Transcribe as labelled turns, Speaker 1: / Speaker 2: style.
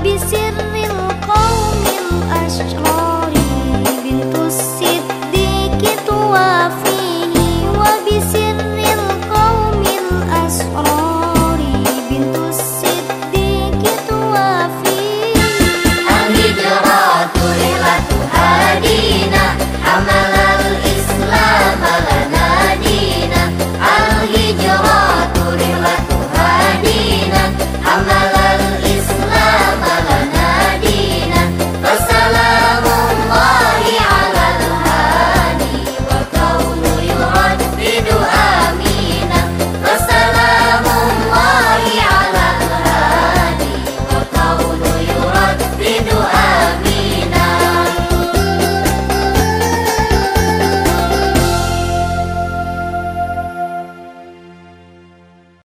Speaker 1: bisirril qaumil asqar